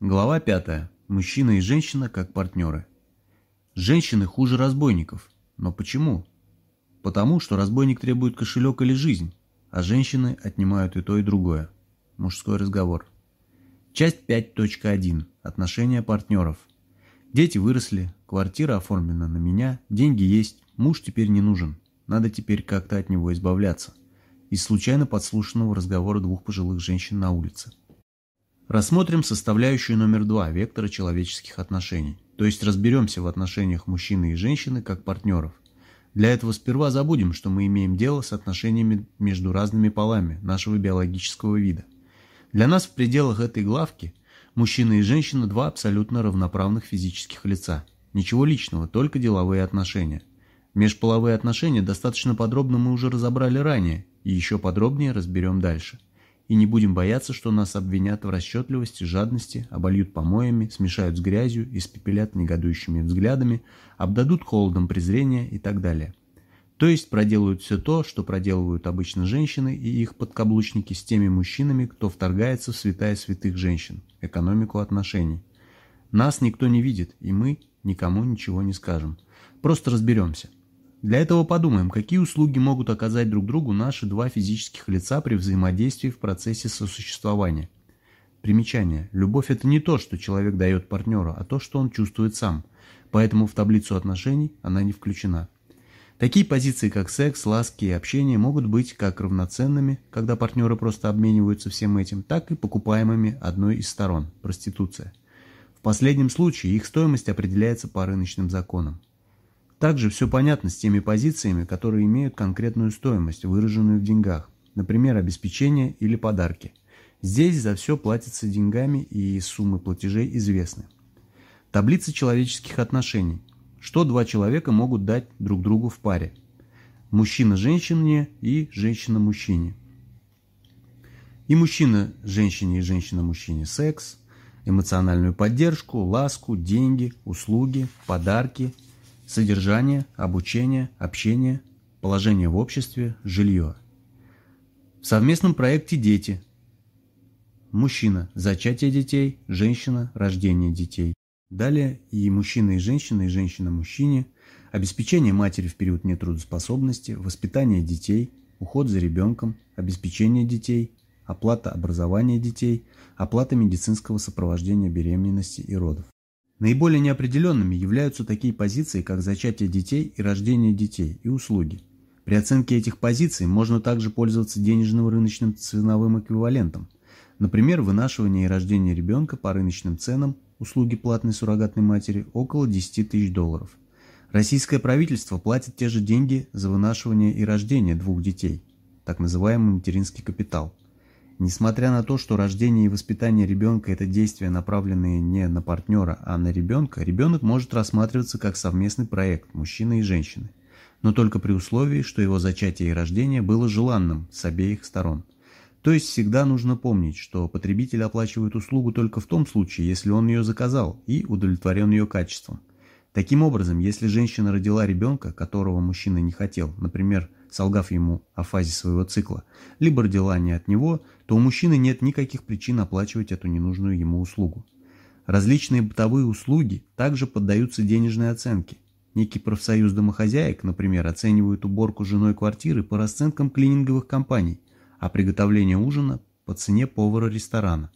Глава 5. Мужчина и женщина как партнеры. Женщины хуже разбойников. Но почему? Потому что разбойник требует кошелек или жизнь, а женщины отнимают и то, и другое. Мужской разговор. Часть 5.1. Отношения партнеров. Дети выросли, квартира оформлена на меня, деньги есть, муж теперь не нужен. Надо теперь как-то от него избавляться. Из случайно подслушанного разговора двух пожилых женщин на улице. Рассмотрим составляющую номер два вектора человеческих отношений, то есть разберемся в отношениях мужчины и женщины как партнеров. Для этого сперва забудем, что мы имеем дело с отношениями между разными полами нашего биологического вида. Для нас в пределах этой главки мужчина и женщина – два абсолютно равноправных физических лица. Ничего личного, только деловые отношения. Межполовые отношения достаточно подробно мы уже разобрали ранее, и еще подробнее разберем дальше и не будем бояться, что нас обвинят в расчетливости, жадности, обольют помоями, смешают с грязью, испепелят негодующими взглядами, обдадут холодом презрения и так далее. То есть проделают все то, что проделывают обычно женщины и их подкаблучники с теми мужчинами, кто вторгается в святая святых женщин, экономику отношений. Нас никто не видит, и мы никому ничего не скажем. Просто разберемся. Для этого подумаем, какие услуги могут оказать друг другу наши два физических лица при взаимодействии в процессе сосуществования. Примечание. Любовь – это не то, что человек дает партнеру, а то, что он чувствует сам. Поэтому в таблицу отношений она не включена. Такие позиции, как секс, ласки и общение, могут быть как равноценными, когда партнеры просто обмениваются всем этим, так и покупаемыми одной из сторон – проституция. В последнем случае их стоимость определяется по рыночным законам. Также все понятно с теми позициями, которые имеют конкретную стоимость, выраженную в деньгах, например, обеспечение или подарки. Здесь за все платится деньгами и суммы платежей известны. Таблица человеческих отношений. Что два человека могут дать друг другу в паре? Мужчина женщине и женщина мужчине. И мужчина женщине и женщина мужчине секс, эмоциональную поддержку, ласку, деньги, услуги, подарки – Содержание, обучение, общение, положение в обществе, жилье. В совместном проекте «Дети». Мужчина – зачатие детей, женщина – рождение детей. Далее и мужчина и женщина, и женщина мужчине, обеспечение матери в период нетрудоспособности, воспитание детей, уход за ребенком, обеспечение детей, оплата образования детей, оплата медицинского сопровождения беременности и родов. Наиболее неопределенными являются такие позиции, как зачатие детей и рождение детей, и услуги. При оценке этих позиций можно также пользоваться денежным рыночным ценовым эквивалентом. Например, вынашивание и рождение ребенка по рыночным ценам, услуги платной суррогатной матери, около 10 тысяч долларов. Российское правительство платит те же деньги за вынашивание и рождение двух детей, так называемый материнский капитал – Несмотря на то, что рождение и воспитание ребенка – это действия, направленные не на партнера, а на ребенка, ребенок может рассматриваться как совместный проект мужчины и женщины, но только при условии, что его зачатие и рождение было желанным с обеих сторон. То есть всегда нужно помнить, что потребитель оплачивает услугу только в том случае, если он ее заказал и удовлетворен ее качеством. Таким образом, если женщина родила ребенка, которого мужчина не хотел, например, солгав ему о фазе своего цикла, либо родила не от него, то у мужчины нет никаких причин оплачивать эту ненужную ему услугу. Различные бытовые услуги также поддаются денежной оценке. Некий профсоюз домохозяек, например, оценивает уборку женой квартиры по расценкам клининговых компаний, а приготовление ужина по цене повара ресторана.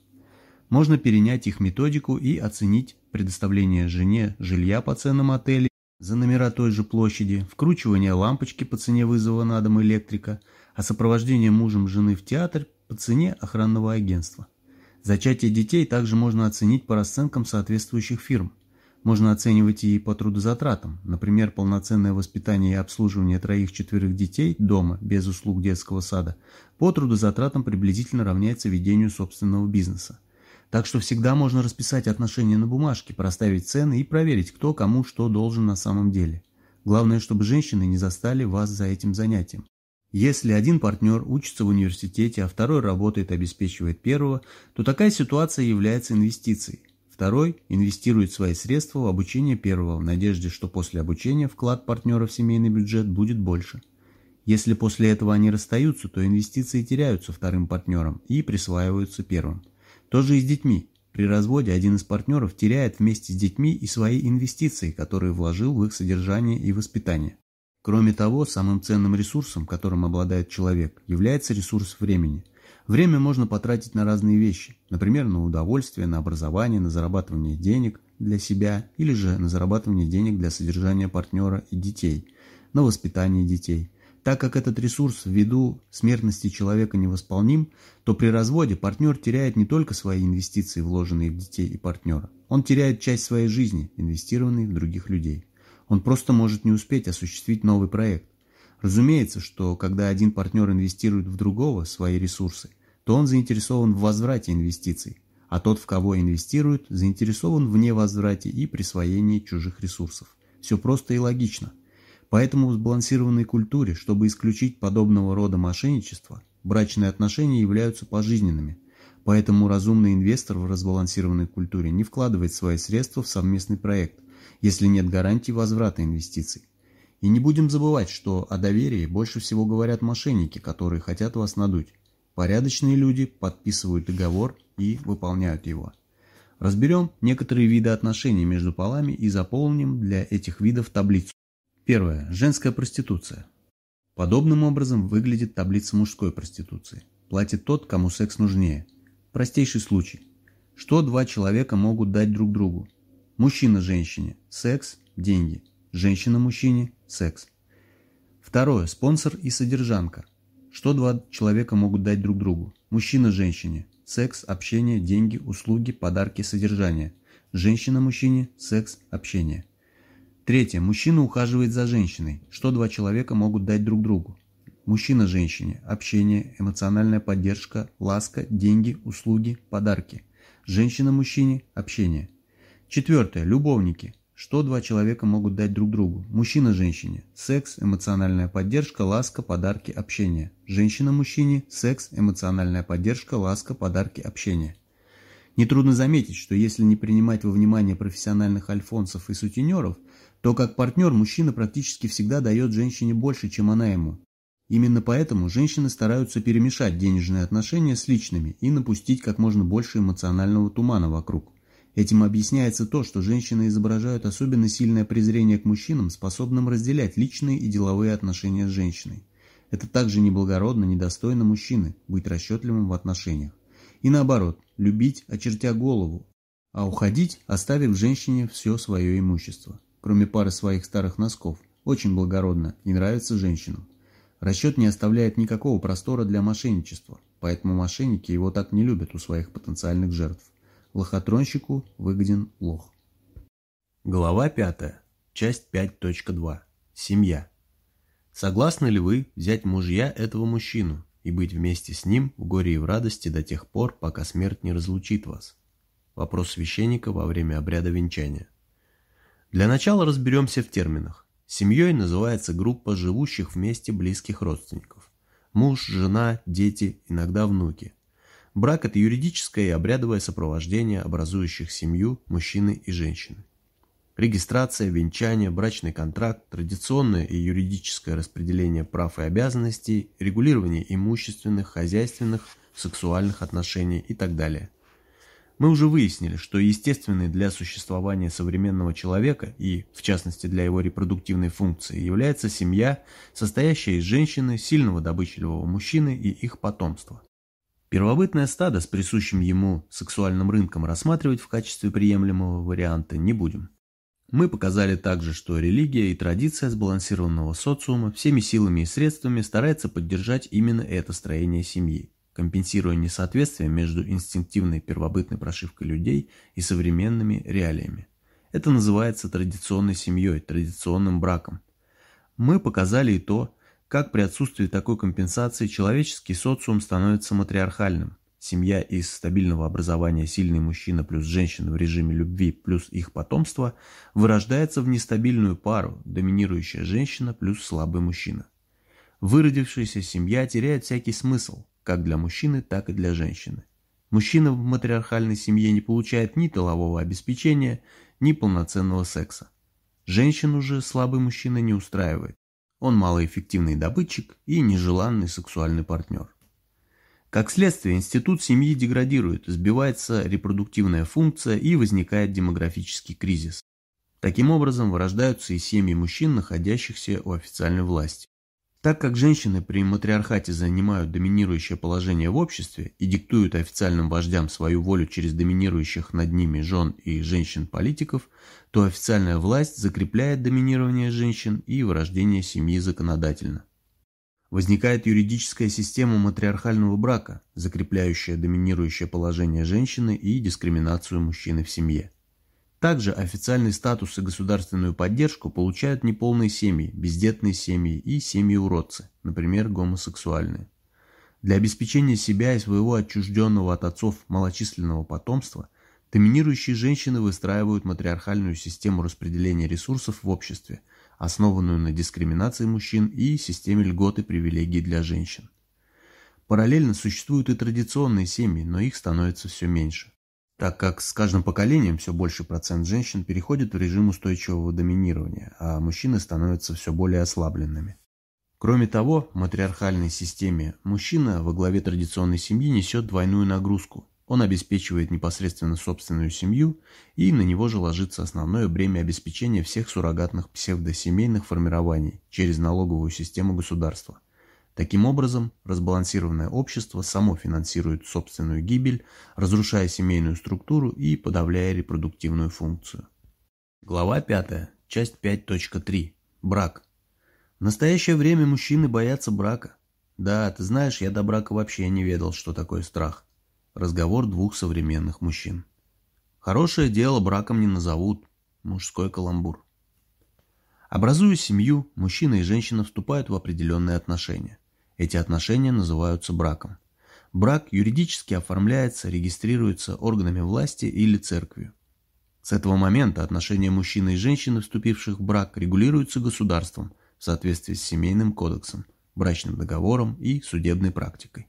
Можно перенять их методику и оценить предоставление жене жилья по ценам отелей за номера той же площади, вкручивание лампочки по цене вызова на дом электрика, а сопровождение мужем жены в театр по цене охранного агентства. Зачатие детей также можно оценить по расценкам соответствующих фирм. Можно оценивать и по трудозатратам, например, полноценное воспитание и обслуживание троих-четверых детей дома без услуг детского сада по трудозатратам приблизительно равняется ведению собственного бизнеса. Так что всегда можно расписать отношения на бумажке, проставить цены и проверить, кто кому что должен на самом деле. Главное, чтобы женщины не застали вас за этим занятием. Если один партнер учится в университете, а второй работает, обеспечивает первого, то такая ситуация является инвестицией. Второй инвестирует свои средства в обучение первого в надежде, что после обучения вклад партнера в семейный бюджет будет больше. Если после этого они расстаются, то инвестиции теряются вторым партнером и присваиваются первым. То же и с детьми. При разводе один из партнеров теряет вместе с детьми и свои инвестиции, которые вложил в их содержание и воспитание. Кроме того, самым ценным ресурсом, которым обладает человек, является ресурс времени. Время можно потратить на разные вещи, например, на удовольствие, на образование, на зарабатывание денег для себя или же на зарабатывание денег для содержания партнера и детей, на воспитание детей. Так как этот ресурс ввиду смертности человека невосполним, то при разводе партнер теряет не только свои инвестиции, вложенные в детей и партнера, он теряет часть своей жизни, инвестированной в других людей. Он просто может не успеть осуществить новый проект. Разумеется, что когда один партнер инвестирует в другого свои ресурсы, то он заинтересован в возврате инвестиций, а тот, в кого инвестирует, заинтересован в невозврате и присвоении чужих ресурсов. Все просто и логично. Поэтому в сбалансированной культуре, чтобы исключить подобного рода мошенничество, брачные отношения являются пожизненными. Поэтому разумный инвестор в разбалансированной культуре не вкладывает свои средства в совместный проект, если нет гарантий возврата инвестиций. И не будем забывать, что о доверии больше всего говорят мошенники, которые хотят вас надуть. Порядочные люди подписывают договор и выполняют его. Разберем некоторые виды отношений между полами и заполним для этих видов таблицу. Первое. Женская проституция. Подобным образом выглядит таблица мужской проституции. Платит тот, кому секс нужнее. Простейший случай. Что два человека могут дать друг другу? Мужчина женщине – секс, деньги. Женщина мужчине – секс. Второе. Спонсор и содержанка. Что два человека могут дать друг другу? Мужчина женщине – секс, общение, деньги, услуги, подарки, содержание. Женщина мужчине – секс, общение. Третье. Мужчина ухаживает за женщиной. Что два человека могут дать друг другу? Мужчина женщине – общение, эмоциональная поддержка, ласка, деньги, услуги, подарки. Женщина мужчине – общение. Четвертое. Любовники. Что два человека могут дать друг другу? Мужчина женщине. Секс, эмоциональная поддержка, ласка, подарки, общение. Женщина мужчине. Секс, эмоциональная поддержка, ласка, подарки, общение. Нетрудно заметить, что если не принимать во внимание профессиональных альфонсов и сутенеров, то как партнер мужчина практически всегда дает женщине больше, чем она ему. Именно поэтому женщины стараются перемешать денежные отношения с личными и напустить как можно больше эмоционального тумана вокруг. Этим объясняется то, что женщины изображают особенно сильное презрение к мужчинам, способным разделять личные и деловые отношения с женщиной. Это также неблагородно, недостойно мужчины быть расчетливым в отношениях. И наоборот, любить, очертя голову, а уходить, оставив женщине все свое имущество, кроме пары своих старых носков. Очень благородно и нравится женщинам. Расчет не оставляет никакого простора для мошенничества, поэтому мошенники его так не любят у своих потенциальных жертв. Лохотронщику выгоден лох. Глава 5. Часть 5.2. Семья. Согласны ли вы взять мужья этого мужчину и быть вместе с ним в горе и в радости до тех пор, пока смерть не разлучит вас? Вопрос священника во время обряда венчания. Для начала разберемся в терминах. Семьей называется группа живущих вместе близких родственников. Муж, жена, дети, иногда внуки – Брак – это юридическое и обрядовое сопровождение образующих семью мужчины и женщины. Регистрация, венчание, брачный контракт, традиционное и юридическое распределение прав и обязанностей, регулирование имущественных, хозяйственных, сексуальных отношений и так далее. Мы уже выяснили, что естественной для существования современного человека и, в частности, для его репродуктивной функции является семья, состоящая из женщины, сильного добычливого мужчины и их потомства. Первобытное стадо с присущим ему сексуальным рынком рассматривать в качестве приемлемого варианта не будем. Мы показали также, что религия и традиция сбалансированного социума всеми силами и средствами старается поддержать именно это строение семьи, компенсируя несоответствие между инстинктивной первобытной прошивкой людей и современными реалиями. Это называется традиционной семьей, традиционным браком. Мы показали и то, как при отсутствии такой компенсации человеческий социум становится матриархальным. Семья из стабильного образования сильный мужчина плюс женщина в режиме любви плюс их потомство вырождается в нестабильную пару, доминирующая женщина плюс слабый мужчина. Выродившаяся семья теряет всякий смысл, как для мужчины, так и для женщины. Мужчина в матриархальной семье не получает ни тылового обеспечения, ни полноценного секса. Женщину же слабый мужчина не устраивает. Он малоэффективный добытчик и нежеланный сексуальный партнер. Как следствие, институт семьи деградирует, сбивается репродуктивная функция и возникает демографический кризис. Таким образом, вырождаются и семьи мужчин, находящихся у официальной власти. Так как женщины при матриархате занимают доминирующее положение в обществе и диктуют официальным вождям свою волю через доминирующих над ними жен и женщин-политиков, то официальная власть закрепляет доминирование женщин и вырождение семьи законодательно. Возникает юридическая система матриархального брака, закрепляющая доминирующее положение женщины и дискриминацию мужчины в семье. Также официальный статус и государственную поддержку получают неполные семьи, бездетные семьи и семьи-уродцы, например, гомосексуальные. Для обеспечения себя и своего отчужденного от отцов малочисленного потомства доминирующие женщины выстраивают матриархальную систему распределения ресурсов в обществе, основанную на дискриминации мужчин и системе льгот и привилегий для женщин. Параллельно существуют и традиционные семьи, но их становится все меньше так как с каждым поколением все больше процент женщин переходит в режим устойчивого доминирования, а мужчины становятся все более ослабленными. Кроме того, в матриархальной системе мужчина во главе традиционной семьи несет двойную нагрузку. Он обеспечивает непосредственно собственную семью, и на него же ложится основное бремя обеспечения всех суррогатных псевдосемейных формирований через налоговую систему государства – Таким образом, разбалансированное общество само финансирует собственную гибель, разрушая семейную структуру и подавляя репродуктивную функцию. Глава 5, часть 5.3. Брак. В настоящее время мужчины боятся брака. Да, ты знаешь, я до брака вообще не ведал, что такое страх. Разговор двух современных мужчин. Хорошее дело браком не назовут. Мужской каламбур. Образуя семью, мужчина и женщина вступают в определенные отношения. Эти отношения называются браком. Брак юридически оформляется, регистрируется органами власти или церковью. С этого момента отношения мужчины и женщины, вступивших в брак, регулируются государством в соответствии с семейным кодексом, брачным договором и судебной практикой.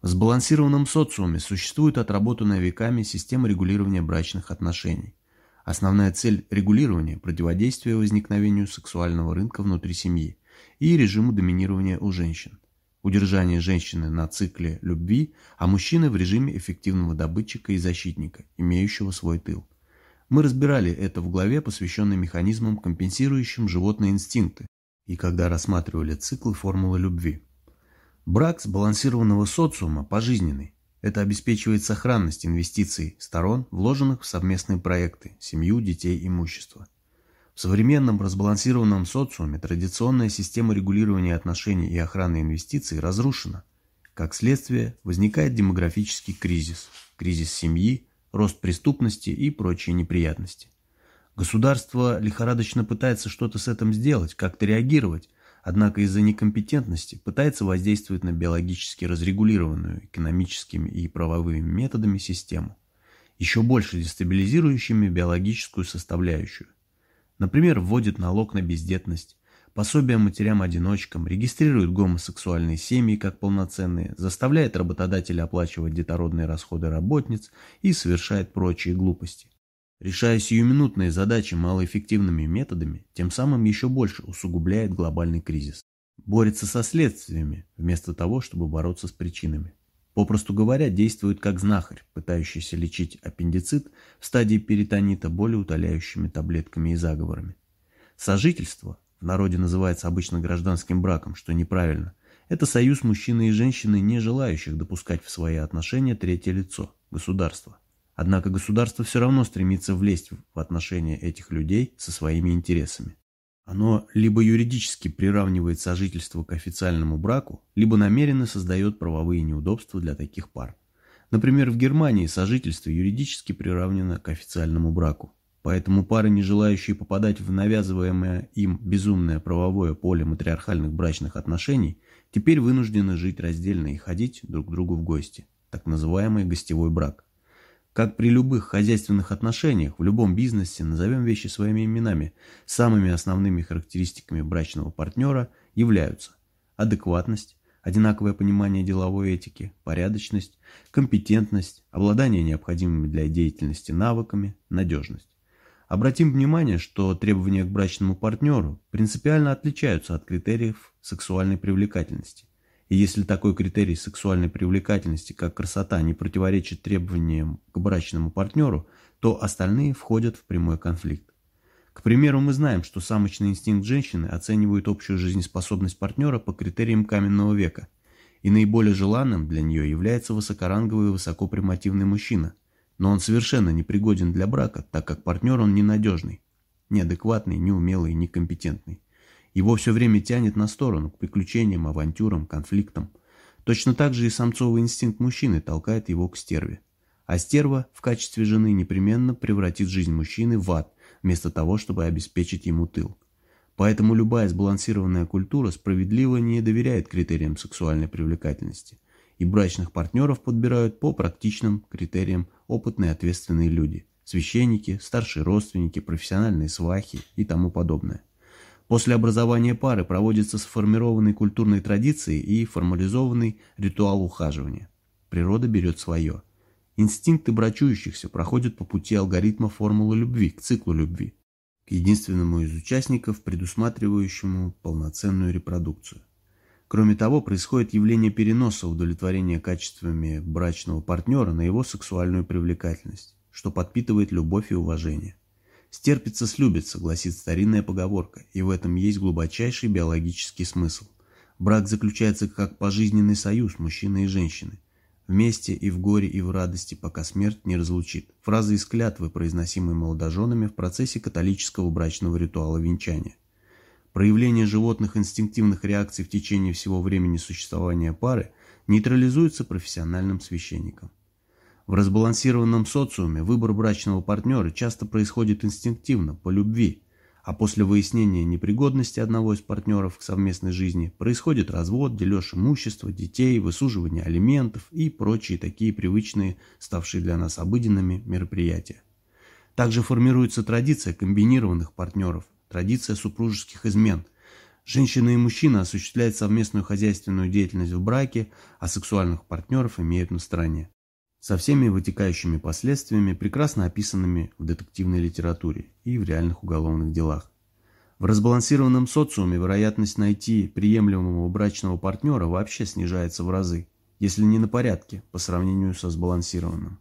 В сбалансированном социуме существует отработанная веками система регулирования брачных отношений. Основная цель регулирования – противодействие возникновению сексуального рынка внутри семьи и режиму доминирования у женщин удержание женщины на цикле любви, а мужчины в режиме эффективного добытчика и защитника, имеющего свой тыл. Мы разбирали это в главе, посвященной механизмам, компенсирующим животные инстинкты, и когда рассматривали циклы формулы любви. Брак сбалансированного социума пожизненный. Это обеспечивает сохранность инвестиций сторон, вложенных в совместные проекты, семью, детей, имущество. В современном разбалансированном социуме традиционная система регулирования отношений и охраны инвестиций разрушена. Как следствие, возникает демографический кризис, кризис семьи, рост преступности и прочие неприятности. Государство лихорадочно пытается что-то с этим сделать, как-то реагировать, однако из-за некомпетентности пытается воздействовать на биологически разрегулированную экономическими и правовыми методами систему, еще больше дестабилизирующими биологическую составляющую. Например, вводит налог на бездетность, пособие матерям-одиночкам, регистрирует гомосексуальные семьи как полноценные, заставляет работодателя оплачивать детородные расходы работниц и совершает прочие глупости. Решая сиюминутные задачи малоэффективными методами, тем самым еще больше усугубляет глобальный кризис. Борется со следствиями, вместо того, чтобы бороться с причинами. Попросту говоря, действует как знахарь, пытающийся лечить аппендицит в стадии перитонита более утоляющими таблетками и заговорами. Сожительство, в народе называется обычно гражданским браком, что неправильно, это союз мужчины и женщины, не желающих допускать в свои отношения третье лицо – государство. Однако государство все равно стремится влезть в отношения этих людей со своими интересами. Оно либо юридически приравнивает сожительство к официальному браку, либо намеренно создает правовые неудобства для таких пар. Например, в Германии сожительство юридически приравнено к официальному браку. Поэтому пары, не желающие попадать в навязываемое им безумное правовое поле матриархальных брачных отношений, теперь вынуждены жить раздельно и ходить друг к другу в гости, так называемый гостевой брак. Как при любых хозяйственных отношениях, в любом бизнесе, назовем вещи своими именами, самыми основными характеристиками брачного партнера являются адекватность, одинаковое понимание деловой этики, порядочность, компетентность, обладание необходимыми для деятельности навыками, надежность. Обратим внимание, что требования к брачному партнеру принципиально отличаются от критериев сексуальной привлекательности. И если такой критерий сексуальной привлекательности, как красота, не противоречит требованиям к брачному партнеру, то остальные входят в прямой конфликт. К примеру, мы знаем, что самочный инстинкт женщины оценивает общую жизнеспособность партнера по критериям каменного века, и наиболее желанным для нее является высокоранговый и высокопримативный мужчина, но он совершенно непригоден для брака, так как партнер он ненадежный, неадекватный, неумелый, некомпетентный. Его все время тянет на сторону, к приключениям, авантюрам, конфликтам. Точно так же и самцовый инстинкт мужчины толкает его к стерве. А стерва в качестве жены непременно превратит жизнь мужчины в ад, вместо того, чтобы обеспечить ему тыл. Поэтому любая сбалансированная культура справедливо не доверяет критериям сексуальной привлекательности, и брачных партнеров подбирают по практичным критериям опытные ответственные люди – священники, старшие родственники, профессиональные свахи и тому подобное. После образования пары проводится сформированный культурной традицией и формализованный ритуал ухаживания. Природа берет свое. Инстинкты брачующихся проходят по пути алгоритма формулы любви к циклу любви, к единственному из участников, предусматривающему полноценную репродукцию. Кроме того, происходит явление переноса удовлетворения качествами брачного партнера на его сексуальную привлекательность, что подпитывает любовь и уважение. «Стерпится, слюбится», гласит старинная поговорка, и в этом есть глубочайший биологический смысл. Брак заключается как пожизненный союз мужчины и женщины. Вместе и в горе, и в радости, пока смерть не разлучит. Фраза из клятвы, произносимой молодоженами в процессе католического брачного ритуала венчания. Проявление животных инстинктивных реакций в течение всего времени существования пары нейтрализуется профессиональным священником. В разбалансированном социуме выбор брачного партнера часто происходит инстинктивно, по любви, а после выяснения непригодности одного из партнеров к совместной жизни происходит развод, дележ имущества, детей, высуживание алиментов и прочие такие привычные, ставшие для нас обыденными, мероприятия. Также формируется традиция комбинированных партнеров, традиция супружеских измен. Женщина и мужчина осуществляют совместную хозяйственную деятельность в браке, а сексуальных партнеров имеют на стороне со всеми вытекающими последствиями, прекрасно описанными в детективной литературе и в реальных уголовных делах. В разбалансированном социуме вероятность найти приемлемого брачного партнера вообще снижается в разы, если не на порядке, по сравнению со сбалансированным.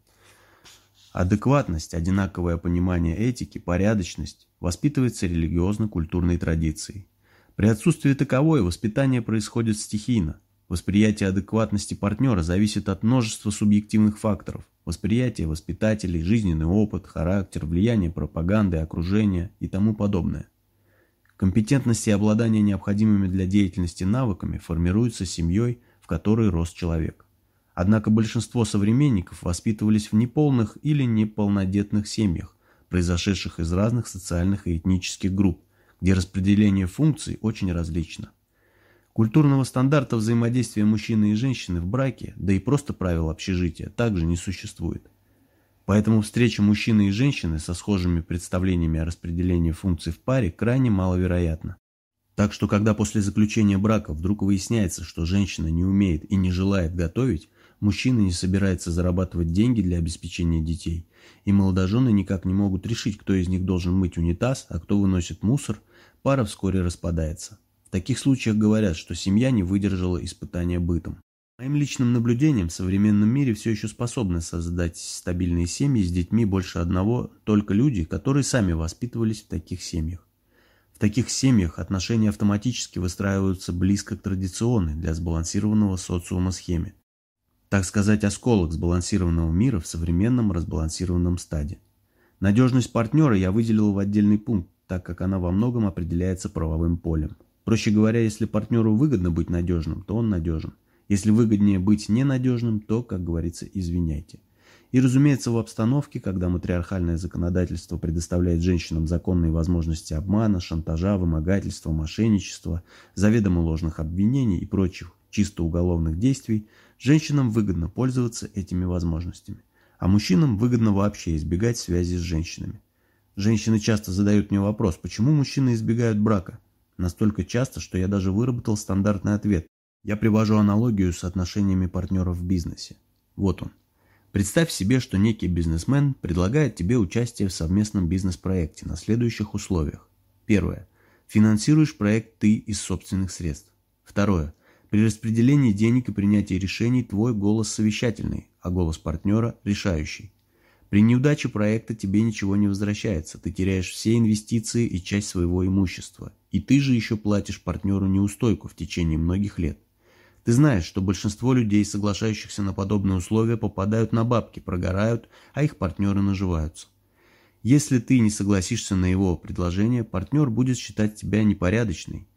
Адекватность, одинаковое понимание этики, порядочность воспитывается религиозно-культурной традицией. При отсутствии таковой воспитание происходит стихийно – Восприятие адекватности партнера зависит от множества субъективных факторов. Восприятие воспитателей, жизненный опыт, характер, влияние пропаганды, окружения и тому подобное. Компетентность и обладание необходимыми для деятельности навыками формируются семьей, в которой рос человек. Однако большинство современников воспитывались в неполных или неполнодетных семьях, произошедших из разных социальных и этнических групп, где распределение функций очень различно. Культурного стандарта взаимодействия мужчины и женщины в браке, да и просто правил общежития, также не существует. Поэтому встреча мужчины и женщины со схожими представлениями о распределении функций в паре крайне маловероятна. Так что когда после заключения брака вдруг выясняется, что женщина не умеет и не желает готовить, мужчина не собирается зарабатывать деньги для обеспечения детей, и молодожены никак не могут решить, кто из них должен мыть унитаз, а кто выносит мусор, пара вскоре распадается. Таких случаях говорят, что семья не выдержала испытания бытом. Моим личным наблюдением в современном мире все еще способны создать стабильные семьи с детьми больше одного только люди, которые сами воспитывались в таких семьях. В таких семьях отношения автоматически выстраиваются близко к традиционной для сбалансированного социума схеме. Так сказать, осколок сбалансированного мира в современном разбалансированном стаде. Надежность партнера я выделил в отдельный пункт, так как она во многом определяется правовым полем. Проще говоря, если партнеру выгодно быть надежным, то он надежен. Если выгоднее быть ненадежным, то, как говорится, извиняйте. И, разумеется, в обстановке, когда матриархальное законодательство предоставляет женщинам законные возможности обмана, шантажа, вымогательства, мошенничества, заведомо ложных обвинений и прочих чисто уголовных действий, женщинам выгодно пользоваться этими возможностями. А мужчинам выгодно вообще избегать связи с женщинами. Женщины часто задают мне вопрос, почему мужчины избегают брака? Настолько часто, что я даже выработал стандартный ответ. Я привожу аналогию с отношениями партнеров в бизнесе. Вот он. Представь себе, что некий бизнесмен предлагает тебе участие в совместном бизнес-проекте на следующих условиях. Первое. Финансируешь проект ты из собственных средств. Второе. При распределении денег и принятии решений твой голос совещательный, а голос партнера – решающий. При неудаче проекта тебе ничего не возвращается, ты теряешь все инвестиции и часть своего имущества. И ты же еще платишь партнеру неустойку в течение многих лет. Ты знаешь, что большинство людей, соглашающихся на подобные условия, попадают на бабки, прогорают, а их партнеры наживаются. Если ты не согласишься на его предложение, партнер будет считать тебя непорядочной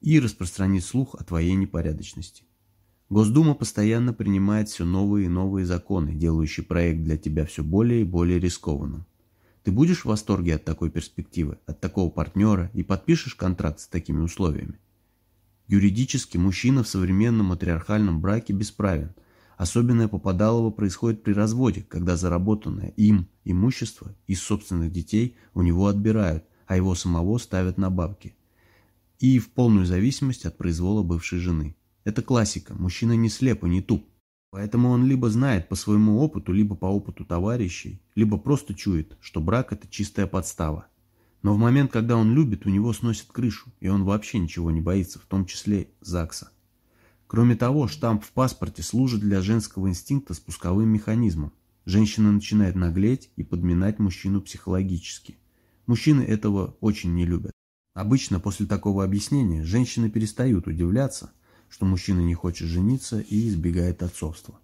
и распространит слух о твоей непорядочности. Госдума постоянно принимает все новые и новые законы, делающие проект для тебя все более и более рискованным. Ты будешь в восторге от такой перспективы, от такого партнера и подпишешь контракт с такими условиями? Юридически мужчина в современном матриархальном браке бесправен. Особенное попадалово происходит при разводе, когда заработанное им имущество из собственных детей у него отбирают, а его самого ставят на бабки. И в полную зависимость от произвола бывшей жены. Это классика, мужчина не слеп и не туп. Поэтому он либо знает по своему опыту, либо по опыту товарищей, либо просто чует, что брак – это чистая подстава. Но в момент, когда он любит, у него сносит крышу, и он вообще ничего не боится, в том числе ЗАГСа. Кроме того, штамп в паспорте служит для женского инстинкта спусковым механизмом. Женщина начинает наглеть и подминать мужчину психологически. Мужчины этого очень не любят. Обычно после такого объяснения женщины перестают удивляться, что мужчина не хочет жениться и избегает отцовства.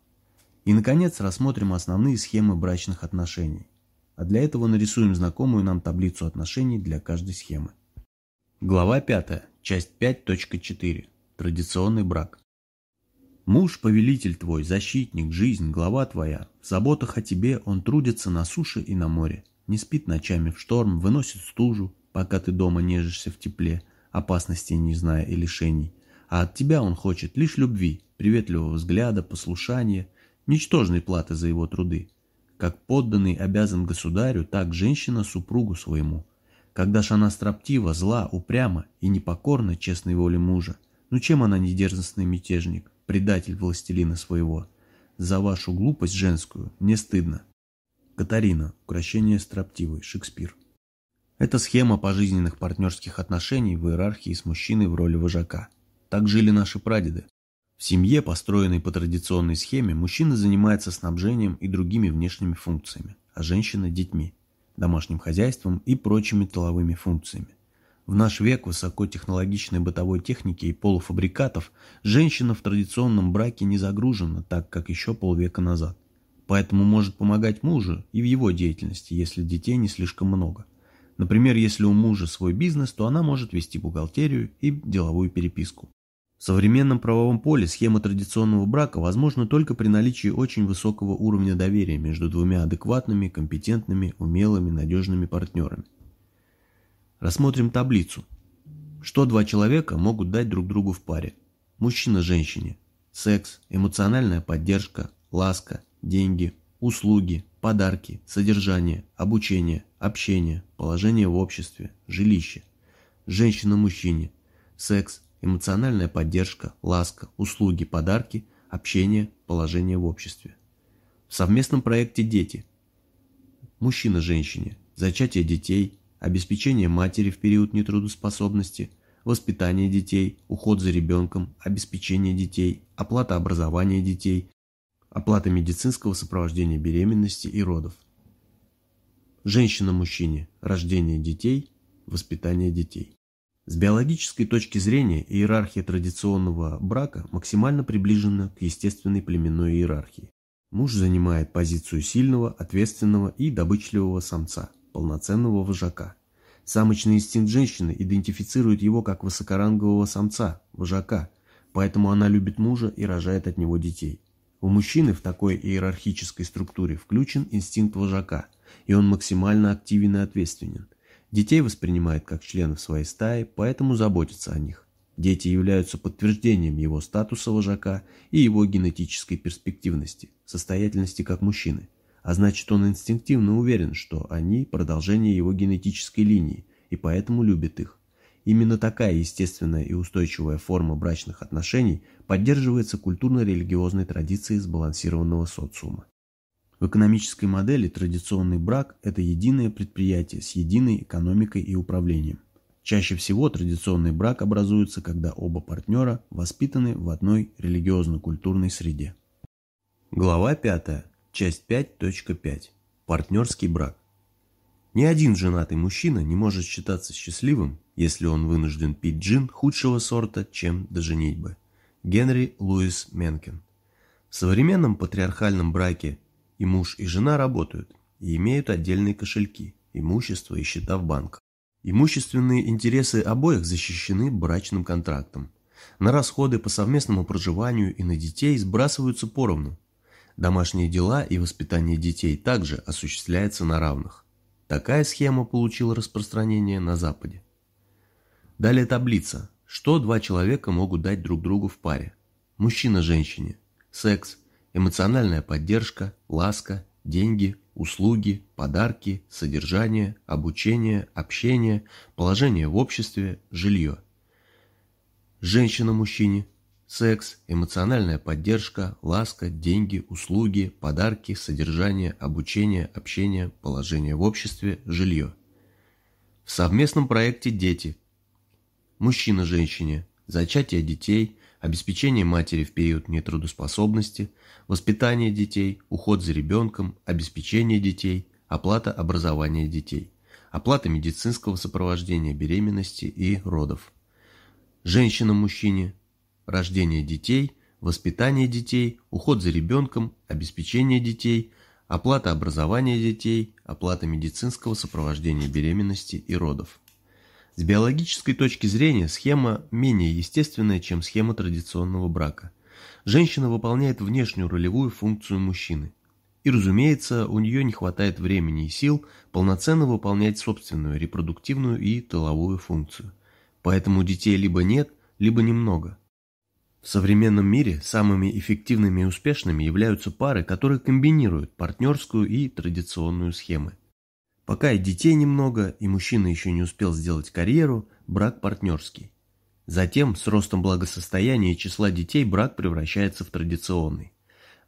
И, наконец, рассмотрим основные схемы брачных отношений. А для этого нарисуем знакомую нам таблицу отношений для каждой схемы. Глава 5, часть 5.4. Традиционный брак. Муж – повелитель твой, защитник, жизнь, глава твоя. В заботах о тебе он трудится на суше и на море. Не спит ночами в шторм, выносит стужу, пока ты дома нежишься в тепле, опасностей не зная и лишений а от тебя он хочет лишь любви, приветливого взгляда, послушания, ничтожной платы за его труды. Как подданный обязан государю, так женщина супругу своему. Когда ж она строптива, зла, упряма и непокорна честной воле мужа, ну чем она не дерзостный мятежник, предатель властелина своего? За вашу глупость женскую мне стыдно. Катарина. Укращение строптивой. Шекспир. Это схема пожизненных партнерских отношений в иерархии с мужчиной в роли вожака. Так жили наши прадеды. В семье, построенной по традиционной схеме, мужчина занимается снабжением и другими внешними функциями, а женщина – детьми, домашним хозяйством и прочими тыловыми функциями. В наш век высокотехнологичной бытовой техники и полуфабрикатов женщина в традиционном браке не загружена так, как еще полвека назад. Поэтому может помогать мужу и в его деятельности, если детей не слишком много. Например, если у мужа свой бизнес, то она может вести бухгалтерию и деловую переписку. В современном правовом поле схема традиционного брака возможна только при наличии очень высокого уровня доверия между двумя адекватными, компетентными, умелыми, надежными партнерами. Рассмотрим таблицу. Что два человека могут дать друг другу в паре? Мужчина женщине. Секс, эмоциональная поддержка, ласка, деньги, услуги, подарки, содержание, обучение, общение, положение в обществе, жилище. Женщина мужчине. Секс, эмоциональная поддержка, ласка, услуги, подарки, общение, положение в обществе. В совместном проекте «Дети» мужчина женщине, зачатие детей, обеспечение матери в период нетрудоспособности, воспитание детей, уход за ребенком, обеспечение детей, оплата образования детей, оплата медицинского сопровождения беременности и родов. Женщина-мужчине, рождение детей, воспитание детей. С биологической точки зрения иерархия традиционного брака максимально приближена к естественной племенной иерархии. Муж занимает позицию сильного, ответственного и добычливого самца, полноценного вожака. Самочный инстинкт женщины идентифицирует его как высокорангового самца, вожака, поэтому она любит мужа и рожает от него детей. У мужчины в такой иерархической структуре включен инстинкт вожака, и он максимально активен и ответственен. Детей воспринимает как членов своей стаи, поэтому заботится о них. Дети являются подтверждением его статуса вожака и его генетической перспективности, состоятельности как мужчины. А значит, он инстинктивно уверен, что они – продолжение его генетической линии, и поэтому любит их. Именно такая естественная и устойчивая форма брачных отношений поддерживается культурно-религиозной традицией сбалансированного социума. В экономической модели традиционный брак – это единое предприятие с единой экономикой и управлением. Чаще всего традиционный брак образуется, когда оба партнера воспитаны в одной религиозно-культурной среде. Глава 5. Часть 5.5. Партнерский брак. Ни один женатый мужчина не может считаться счастливым, если он вынужден пить джин худшего сорта, чем до женитьбы. Генри Луис Менкен. В современном патриархальном браке и муж, и жена работают и имеют отдельные кошельки, имущество и счета в банках. Имущественные интересы обоих защищены брачным контрактом. На расходы по совместному проживанию и на детей сбрасываются поровну. Домашние дела и воспитание детей также осуществляются на равных. Такая схема получила распространение на Западе. Далее таблица. Что два человека могут дать друг другу в паре? Мужчина женщине. Секс, эмоциональная поддержка, ласка, деньги, услуги, подарки, содержание, обучение, общение, положение в обществе, жилье. Женщина мужчине Секс, эмоциональная поддержка, ласка, деньги, услуги, подарки, содержание, обучение, общение, положение в обществе, жилье. В совместном проекте «Дети». Мужчина женщине, зачатие детей, обеспечение матери в период нетрудоспособности, воспитание детей, уход за ребенком, обеспечение детей, оплата образования детей, оплата медицинского сопровождения беременности и родов. Женщина мужчине, рождение детей, воспитание детей, уход за ребенком, обеспечение детей, оплата образования детей, оплата медицинского сопровождения беременности и родов. С биологической точки зрения схема менее естественная, чем схема традиционного брака. Женщина выполняет внешнюю ролевую функцию мужчины. И, разумеется, у нее не хватает времени и сил полноценно выполнять собственную репродуктивную и тыловую функцию. Поэтому детей либо нет, либо немного – в современном мире самыми эффективными и успешными являются пары, которые комбинируют партнерскую и традиционную схемы. Пока и детей немного, и мужчина еще не успел сделать карьеру, брак партнерский. Затем, с ростом благосостояния и числа детей, брак превращается в традиционный.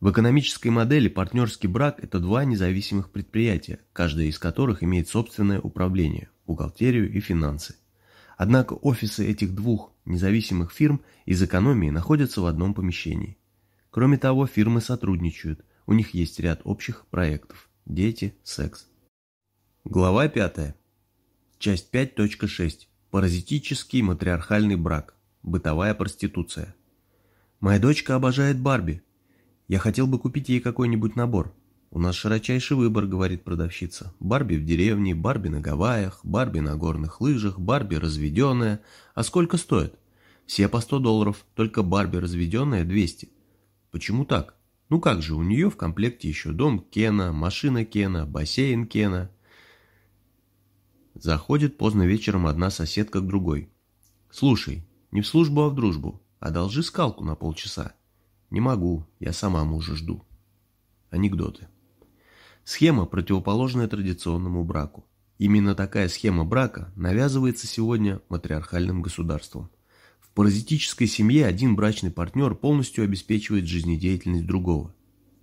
В экономической модели партнерский брак – это два независимых предприятия, каждое из которых имеет собственное управление, бухгалтерию и финансы. Однако офисы этих двух независимых фирм из экономии находятся в одном помещении. Кроме того, фирмы сотрудничают, у них есть ряд общих проектов – дети, секс. Глава 5. Часть 5.6. Паразитический матриархальный брак. Бытовая проституция. Моя дочка обожает Барби. Я хотел бы купить ей какой-нибудь набор. «У нас широчайший выбор», — говорит продавщица. «Барби в деревне, Барби на Гавайях, Барби на горных лыжах, Барби разведенная. А сколько стоит?» «Все по 100 долларов, только Барби разведенная 200». «Почему так?» «Ну как же, у нее в комплекте еще дом Кена, машина Кена, бассейн Кена». Заходит поздно вечером одна соседка к другой. «Слушай, не в службу, а в дружбу. Одолжи скалку на полчаса». «Не могу, я сама мужа жду». Анекдоты. Схема, противоположная традиционному браку. Именно такая схема брака навязывается сегодня матриархальным государством. В паразитической семье один брачный партнер полностью обеспечивает жизнедеятельность другого.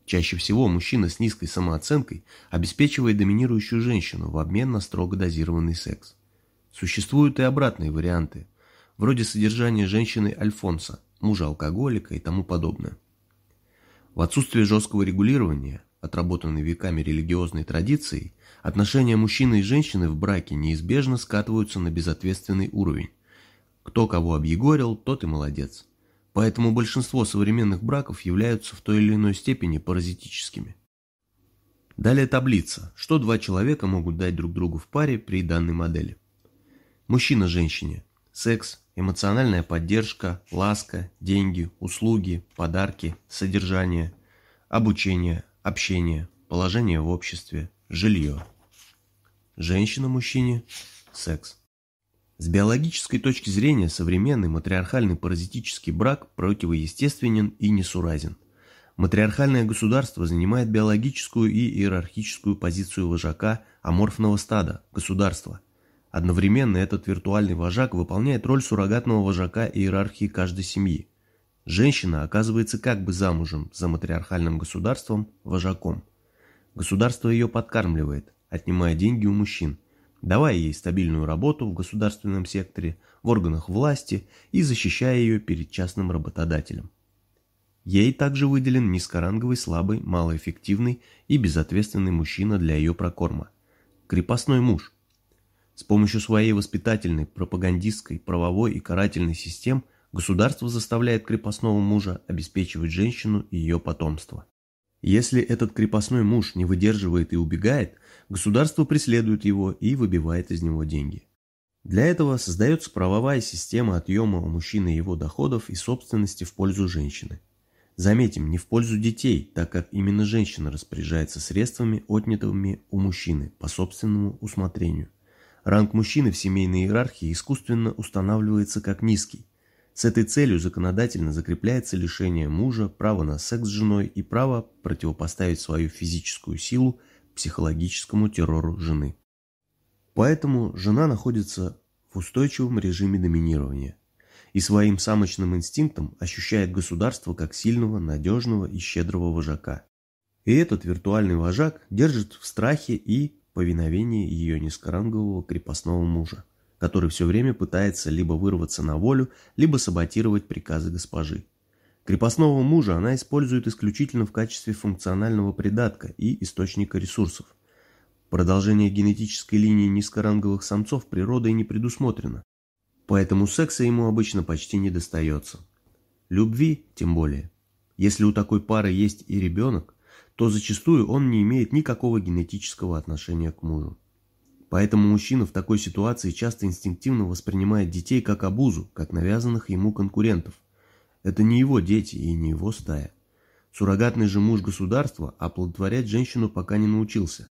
Чаще всего мужчина с низкой самооценкой обеспечивает доминирующую женщину в обмен на строго дозированный секс. Существуют и обратные варианты, вроде содержания женщины Альфонса, мужа-алкоголика и тому подобное. В отсутствие жесткого регулирования отработанной веками религиозной традицией, отношения мужчины и женщины в браке неизбежно скатываются на безответственный уровень. Кто кого объегорил, тот и молодец. Поэтому большинство современных браков являются в той или иной степени паразитическими. Далее таблица, что два человека могут дать друг другу в паре при данной модели. Мужчина женщине. Секс, эмоциональная поддержка, ласка, деньги, услуги, подарки, содержание, обучение, общение, положение в обществе, жилье. Женщина мужчине – секс. С биологической точки зрения современный матриархальный паразитический брак противоестественен и несуразен. Матриархальное государство занимает биологическую и иерархическую позицию вожака аморфного стада, государства. Одновременно этот виртуальный вожак выполняет роль суррогатного вожака иерархии каждой семьи – Женщина оказывается как бы замужем за матриархальным государством, вожаком. Государство ее подкармливает, отнимая деньги у мужчин, давая ей стабильную работу в государственном секторе, в органах власти и защищая ее перед частным работодателем. Ей также выделен низкоранговый, слабый, малоэффективный и безответственный мужчина для ее прокорма – крепостной муж. С помощью своей воспитательной, пропагандистской, правовой и карательной систем государство заставляет крепостного мужа обеспечивать женщину и ее потомство. Если этот крепостной муж не выдерживает и убегает, государство преследует его и выбивает из него деньги. Для этого создается правовая система отъема у мужчины его доходов и собственности в пользу женщины. Заметим, не в пользу детей, так как именно женщина распоряжается средствами, отнятыми у мужчины по собственному усмотрению. Ранг мужчины в семейной иерархии искусственно устанавливается как низкий. С этой целью законодательно закрепляется лишение мужа права на секс с женой и право противопоставить свою физическую силу психологическому террору жены. Поэтому жена находится в устойчивом режиме доминирования и своим самочным инстинктом ощущает государство как сильного, надежного и щедрого вожака. И этот виртуальный вожак держит в страхе и повиновении ее низкорангового крепостного мужа, который все время пытается либо вырваться на волю, либо саботировать приказы госпожи. Крепостного мужа она использует исключительно в качестве функционального придатка и источника ресурсов. Продолжение генетической линии низкоранговых самцов природой не предусмотрено, Поэтому секса ему обычно почти не достается. Любви тем более. Если у такой пары есть и ребенок, то зачастую он не имеет никакого генетического отношения к мужу. Поэтому мужчина в такой ситуации часто инстинктивно воспринимает детей как обузу, как навязанных ему конкурентов. Это не его дети и не его стая. Суррогатный же муж государства оплодотворять женщину пока не научился.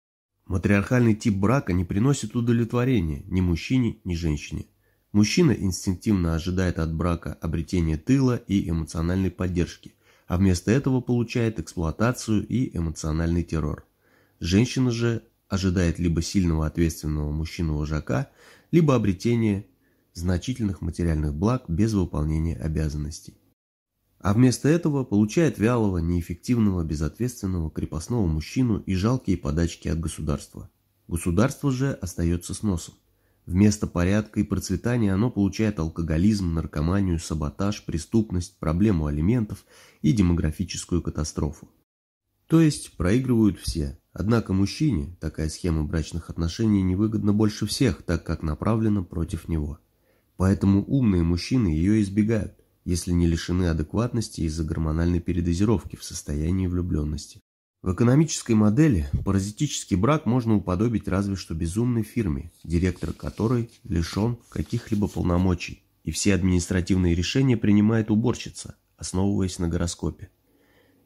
Матриархальный тип брака не приносит удовлетворения ни мужчине, ни женщине. Мужчина инстинктивно ожидает от брака обретения тыла и эмоциональной поддержки, а вместо этого получает эксплуатацию и эмоциональный террор. Женщина же ожидает либо сильного ответственного мужчину-вожака, либо обретения значительных материальных благ без выполнения обязанностей. А вместо этого получает вялого, неэффективного, безответственного крепостного мужчину и жалкие подачки от государства. Государство же остается с носом. Вместо порядка и процветания оно получает алкоголизм, наркоманию, саботаж, преступность, проблему алиментов и демографическую катастрофу. То есть проигрывают все. Однако мужчине такая схема брачных отношений невыгодна больше всех, так как направлена против него. Поэтому умные мужчины ее избегают, если не лишены адекватности из-за гормональной передозировки в состоянии влюбленности. В экономической модели паразитический брак можно уподобить разве что безумной фирме, директор которой лишен каких-либо полномочий, и все административные решения принимает уборщица, основываясь на гороскопе.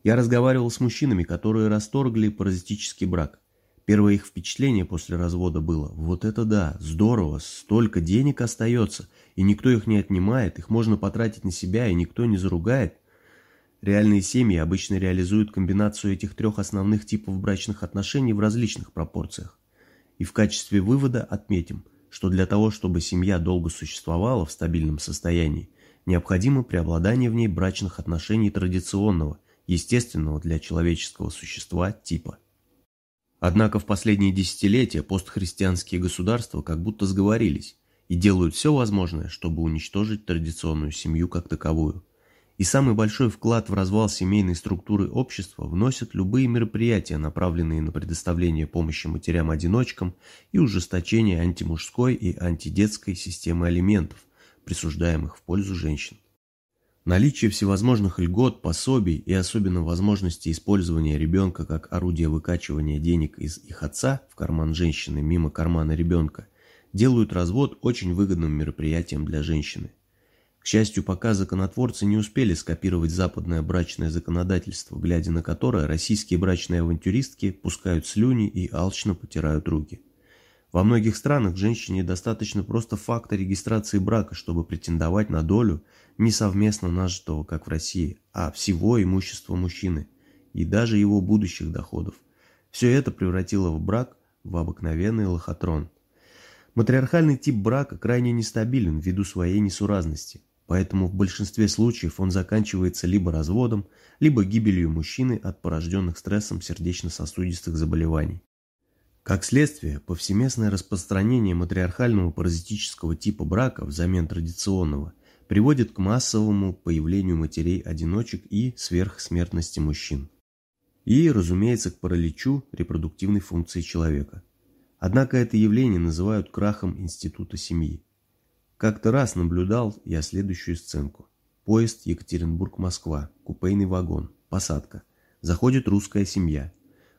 Я разговаривал с мужчинами, которые расторгли паразитический брак. Первое их впечатление после развода было «Вот это да, здорово, столько денег остается, и никто их не отнимает, их можно потратить на себя, и никто не заругает». Реальные семьи обычно реализуют комбинацию этих трех основных типов брачных отношений в различных пропорциях. И в качестве вывода отметим, что для того, чтобы семья долго существовала в стабильном состоянии, необходимо преобладание в ней брачных отношений традиционного, естественного для человеческого существа типа. Однако в последние десятилетия постхристианские государства как будто сговорились и делают все возможное, чтобы уничтожить традиционную семью как таковую – и самый большой вклад в развал семейной структуры общества вносят любые мероприятия, направленные на предоставление помощи матерям-одиночкам и ужесточение антимужской и антидетской системы алиментов, присуждаемых в пользу женщин. Наличие всевозможных льгот, пособий и особенно возможности использования ребенка как орудия выкачивания денег из их отца в карман женщины мимо кармана ребенка делают развод очень выгодным мероприятием для женщины. К счастью, пока законотворцы не успели скопировать западное брачное законодательство, глядя на которое российские брачные авантюристки пускают слюни и алчно потирают руки. Во многих странах женщине достаточно просто факта регистрации брака, чтобы претендовать на долю не совместно нажитого, как в России, а всего имущества мужчины и даже его будущих доходов. Все это превратило в брак в обыкновенный лохотрон. Матриархальный тип брака крайне нестабилен ввиду своей несуразности поэтому в большинстве случаев он заканчивается либо разводом, либо гибелью мужчины от порожденных стрессом сердечно-сосудистых заболеваний. Как следствие, повсеместное распространение матриархального паразитического типа брака взамен традиционного приводит к массовому появлению матерей-одиночек и сверхсмертности мужчин. И, разумеется, к параличу репродуктивной функции человека. Однако это явление называют крахом института семьи. Как-то раз наблюдал я следующую сценку. Поезд Екатеринбург-Москва, купейный вагон, посадка. Заходит русская семья.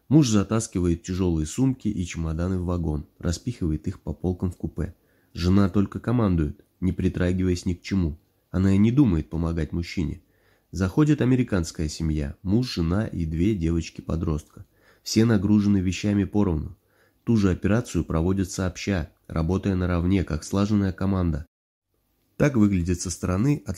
Муж затаскивает тяжелые сумки и чемоданы в вагон, распихивает их по полкам в купе. Жена только командует, не притрагиваясь ни к чему. Она и не думает помогать мужчине. Заходит американская семья, муж, жена и две девочки-подростка. Все нагружены вещами поровну. Ту же операцию проводят сообща, работая наравне, как слаженная команда. Так выглядит со стороны отличие